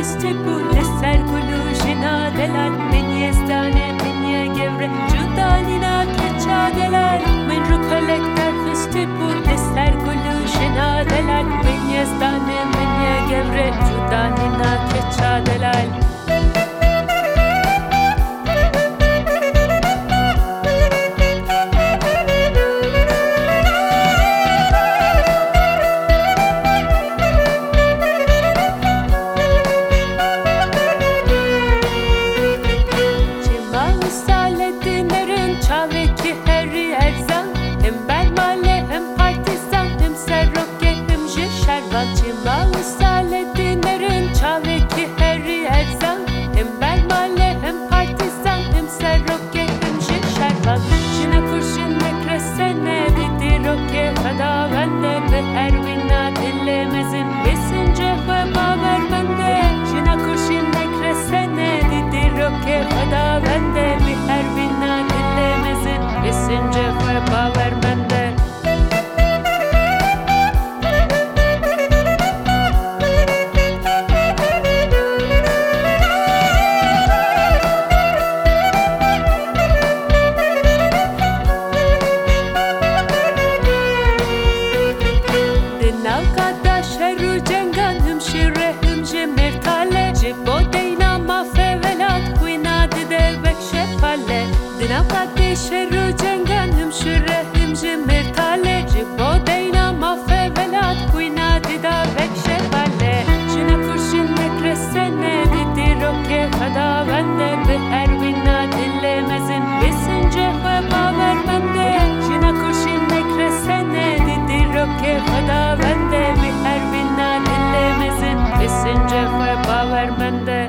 Este pour les cercles, j'ai n'a de tale. Dinamka di shërru që nga në mshyre Him zhimir tale. Gjikbo dejna ma fe velat Kujna di da vek shepale Shina kurshin kresene Di roke feda vende. Bi ervina dille mezin Bisin cehve baver bende Shina kurshin me kresene Di di roke feda vende. Bi ervina dille mezin Bisin cehve baver bende